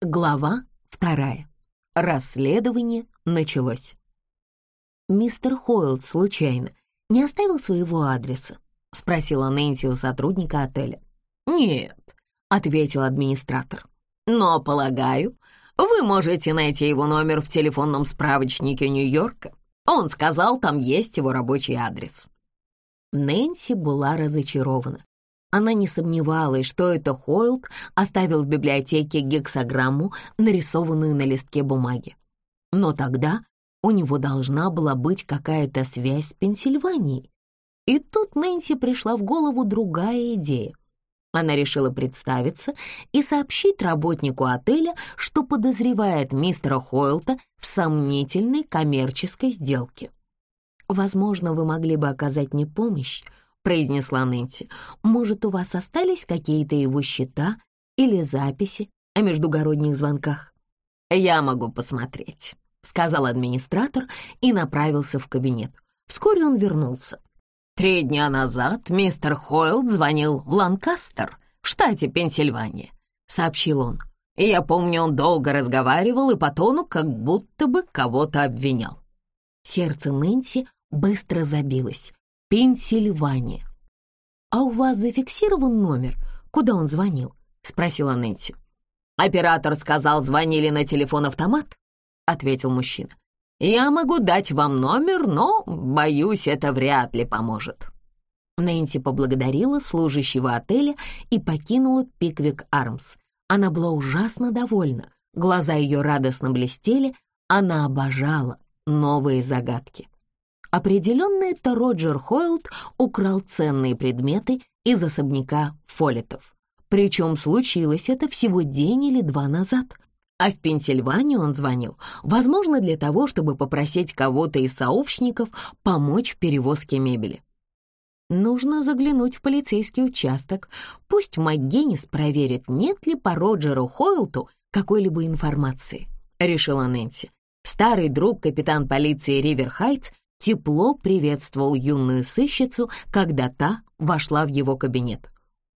Глава вторая. Расследование началось. «Мистер Хойлд случайно не оставил своего адреса?» — спросила Нэнси у сотрудника отеля. «Нет», — ответил администратор. «Но, полагаю, вы можете найти его номер в телефонном справочнике Нью-Йорка. Он сказал, там есть его рабочий адрес». Нэнси была разочарована. Она не сомневалась, что это Хойлд оставил в библиотеке гексограмму, нарисованную на листке бумаги. Но тогда у него должна была быть какая-то связь с Пенсильванией. И тут Нэнси пришла в голову другая идея. Она решила представиться и сообщить работнику отеля, что подозревает мистера Хойлта в сомнительной коммерческой сделке. «Возможно, вы могли бы оказать мне помощь», — произнесла Нэнси. «Может, у вас остались какие-то его счета или записи о междугородних звонках?» «Я могу посмотреть», — сказал администратор и направился в кабинет. Вскоре он вернулся. Три дня назад мистер Хойлд звонил в Ланкастер, в штате Пенсильвания, сообщил он. И я помню, он долго разговаривал и по тону как будто бы кого-то обвинял. Сердце Нэнси быстро забилось. Пенсильвания. «А у вас зафиксирован номер, куда он звонил?» — спросила Нэнси. «Оператор сказал, звонили на телефон-автомат», — ответил мужчина. Я могу дать вам номер, но, боюсь, это вряд ли поможет». Нэнси поблагодарила служащего отеля и покинула Пиквик Армс. Она была ужасно довольна, глаза ее радостно блестели, она обожала новые загадки. Определенно это Роджер Хойлд украл ценные предметы из особняка Фоллетов. Причем случилось это всего день или два назад. А в Пенсильванию он звонил, возможно, для того, чтобы попросить кого-то из сообщников помочь в перевозке мебели. Нужно заглянуть в полицейский участок. Пусть МакГеннис проверит, нет ли по Роджеру Хойлту какой-либо информации, — решила Нэнси. Старый друг, капитан полиции Ривер Хайтс, тепло приветствовал юную сыщицу, когда та вошла в его кабинет.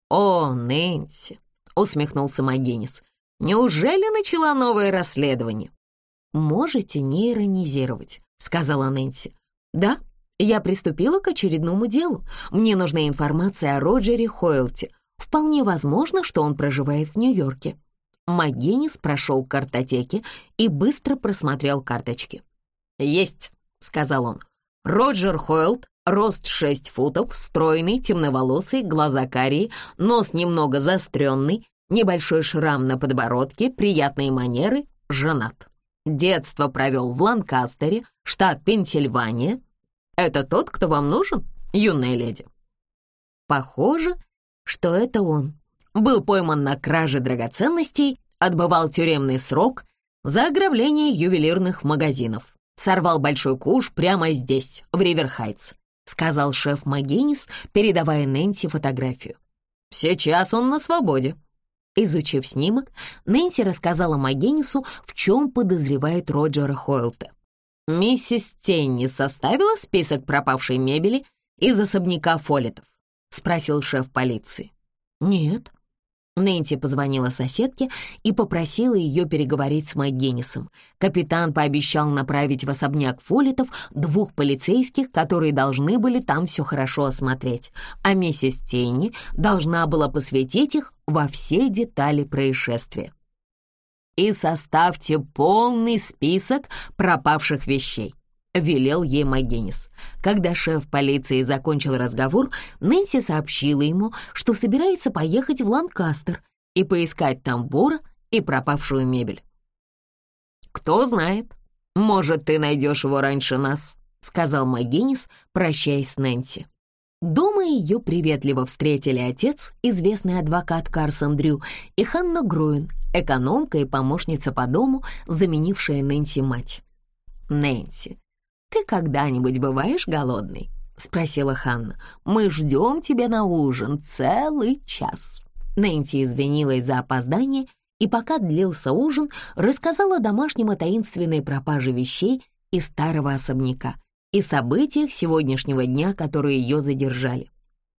«О, Нэнси!» — усмехнулся МакГеннис. Неужели начала новое расследование?» «Можете не иронизировать», — сказала Нэнси. «Да, я приступила к очередному делу. Мне нужна информация о Роджере Хойлте. Вполне возможно, что он проживает в Нью-Йорке». МакГиннис прошел к картотеке и быстро просмотрел карточки. «Есть», — сказал он. «Роджер Хойлд, рост 6 футов, стройный, темноволосый, глаза карие, нос немного заостренный, Небольшой шрам на подбородке, приятные манеры, женат. Детство провел в Ланкастере, штат Пенсильвания. Это тот, кто вам нужен, юная леди? Похоже, что это он. Был пойман на краже драгоценностей, отбывал тюремный срок за ограбление ювелирных магазинов. Сорвал большой куш прямо здесь, в Риверхайтс, сказал шеф Магенис, передавая Нэнси фотографию. Сейчас он на свободе. Изучив снимок, Нэнси рассказала Магенису, в чем подозревает Роджера Хойлта. «Миссис Тенни составила список пропавшей мебели из особняка Фоллетов?» — спросил шеф полиции. «Нет», Нэнси позвонила соседке и попросила ее переговорить с Макгеннисом. Капитан пообещал направить в особняк Фолитов двух полицейских, которые должны были там все хорошо осмотреть, а миссис Тенни должна была посвятить их во все детали происшествия. «И составьте полный список пропавших вещей», — велел ей Магенис. Когда шеф полиции закончил разговор, Нэнси сообщила ему, что собирается поехать в Ланкастер и поискать там вора и пропавшую мебель. «Кто знает, может, ты найдешь его раньше нас», — сказал Магенис, прощаясь с Нэнси. Дома ее приветливо встретили отец, известный адвокат Карсон Дрю, и Ханна Груин, экономка и помощница по дому, заменившая Нэнси мать. «Нэнси, «Ты когда-нибудь бываешь голодный?» — спросила Ханна. «Мы ждем тебя на ужин целый час». Нэнси извинилась за опоздание и пока длился ужин, рассказала домашним о таинственной пропаже вещей из старого особняка и событиях сегодняшнего дня, которые ее задержали.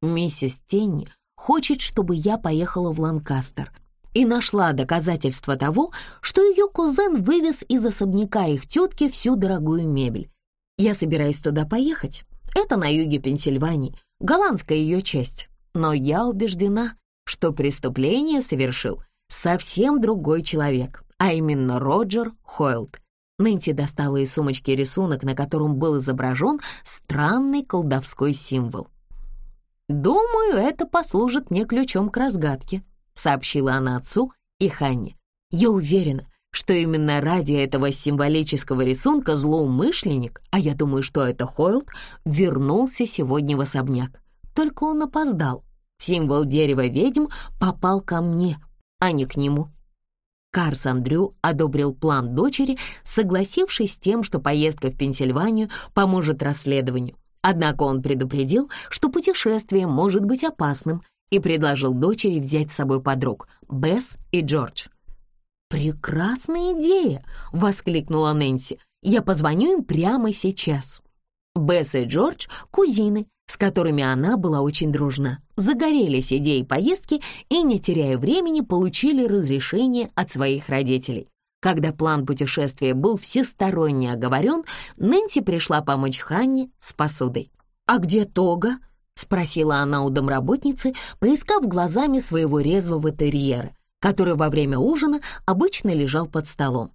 «Миссис Тенни хочет, чтобы я поехала в Ланкастер. и нашла доказательства того, что ее кузен вывез из особняка их тетки всю дорогую мебель. Я собираюсь туда поехать. Это на юге Пенсильвании, голландская ее часть. Но я убеждена, что преступление совершил совсем другой человек, а именно Роджер Хойлд. Нэнси достала из сумочки рисунок, на котором был изображен странный колдовской символ. «Думаю, это послужит мне ключом к разгадке», — сообщила она отцу и Ханне. «Я уверена, что именно ради этого символического рисунка злоумышленник, а я думаю, что это Хойлд, вернулся сегодня в особняк. Только он опоздал. Символ дерева ведьм попал ко мне, а не к нему». Карс Андрю одобрил план дочери, согласившись с тем, что поездка в Пенсильванию поможет расследованию. Однако он предупредил, что путешествие может быть опасным, и предложил дочери взять с собой подруг Бесс и Джордж. «Прекрасная идея!» — воскликнула Нэнси. «Я позвоню им прямо сейчас». Бесс и Джордж — кузины, с которыми она была очень дружна, загорелись идеей поездки и, не теряя времени, получили разрешение от своих родителей. Когда план путешествия был всесторонне оговорен, Нэнси пришла помочь Ханне с посудой. «А где Тога?» — спросила она у домработницы, поискав глазами своего резвого терьера, который во время ужина обычно лежал под столом.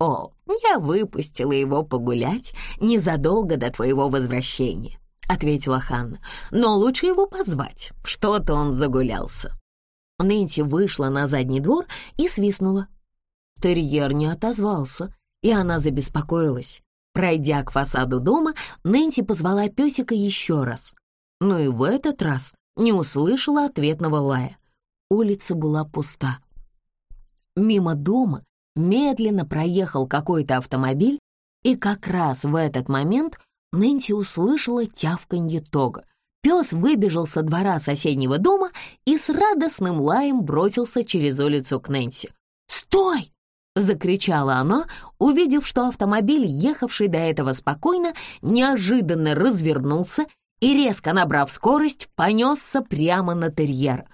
«О, я выпустила его погулять незадолго до твоего возвращения», — ответила Ханна. «Но лучше его позвать, что-то он загулялся». Нэнси вышла на задний двор и свистнула. Терьер не отозвался, и она забеспокоилась. Пройдя к фасаду дома, Нэнси позвала песика еще раз, но и в этот раз не услышала ответного лая. Улица была пуста. Мимо дома медленно проехал какой-то автомобиль, и как раз в этот момент Нэнси услышала тявканье тога. Пес выбежал со двора соседнего дома и с радостным лаем бросился через улицу к Нэнси. «Стой!» — закричала она, увидев, что автомобиль, ехавший до этого спокойно, неожиданно развернулся и, резко набрав скорость, понесся прямо на терьера.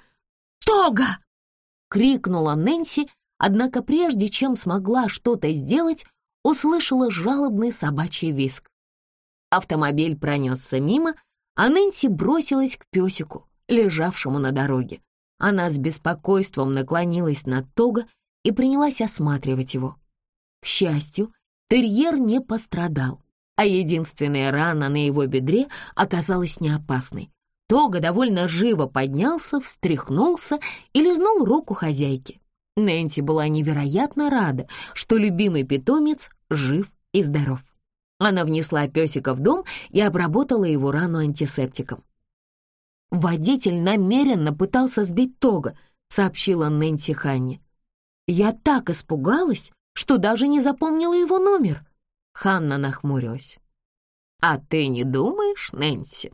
«Тога!» — крикнула Нэнси, однако прежде чем смогла что-то сделать, услышала жалобный собачий визг. Автомобиль пронесся мимо, а Нэнси бросилась к песику, лежавшему на дороге. Она с беспокойством наклонилась над Тога и принялась осматривать его. К счастью, терьер не пострадал а единственная рана на его бедре оказалась не опасной. Тога довольно живо поднялся, встряхнулся и лизнул руку хозяйки. Нэнси была невероятно рада, что любимый питомец жив и здоров. Она внесла песика в дом и обработала его рану антисептиком. «Водитель намеренно пытался сбить Тога», — сообщила Нэнси Ханне. «Я так испугалась, что даже не запомнила его номер», Ханна нахмурилась. «А ты не думаешь, Нэнси,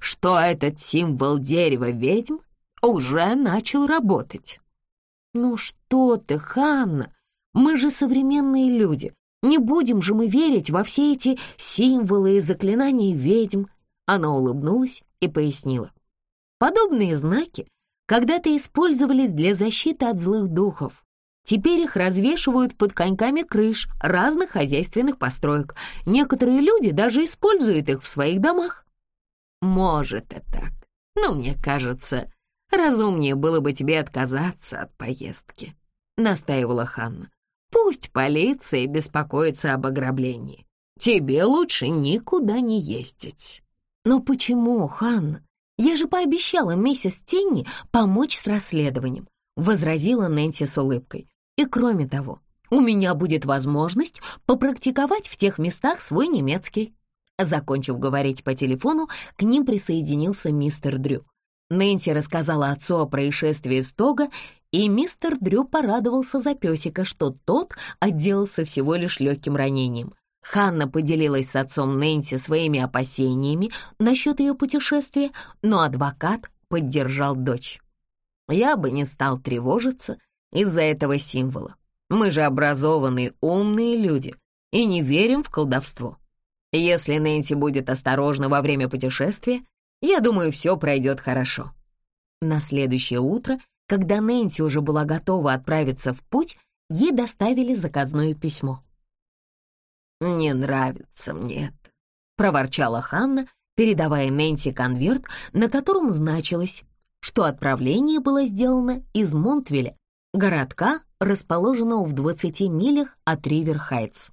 что этот символ дерева ведьм уже начал работать?» «Ну что ты, Ханна, мы же современные люди. Не будем же мы верить во все эти символы и заклинания ведьм». Она улыбнулась и пояснила. Подобные знаки когда-то использовались для защиты от злых духов. Теперь их развешивают под коньками крыш разных хозяйственных построек. Некоторые люди даже используют их в своих домах. Может и так, но мне кажется, разумнее было бы тебе отказаться от поездки, настаивала Ханна. Пусть полиция беспокоится об ограблении. Тебе лучше никуда не ездить. Но почему, Ханна? Я же пообещала миссис Тенни помочь с расследованием возразила Нэнси с улыбкой. «И кроме того, у меня будет возможность попрактиковать в тех местах свой немецкий». Закончив говорить по телефону, к ним присоединился мистер Дрю. Нэнси рассказала отцу о происшествии с Тога, и мистер Дрю порадовался за песика, что тот отделался всего лишь легким ранением. Ханна поделилась с отцом Нэнси своими опасениями насчет ее путешествия, но адвокат поддержал дочь. Я бы не стал тревожиться из-за этого символа. Мы же образованные, умные люди и не верим в колдовство. Если Нэнси будет осторожна во время путешествия, я думаю, все пройдет хорошо. На следующее утро, Когда Нэнси уже была готова отправиться в путь, ей доставили заказное письмо. «Не нравится мне это», — проворчала Ханна, передавая Нэнси конверт, на котором значилось, что отправление было сделано из Монтвилля, городка, расположенного в 20 милях от Ривер-Хайтс.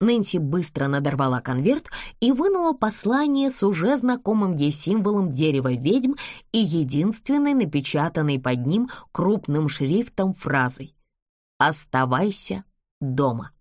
Нэнси быстро надорвала конверт и вынула послание с уже знакомым ей символом дерева ведьм и единственной напечатанной под ним крупным шрифтом фразой «Оставайся дома».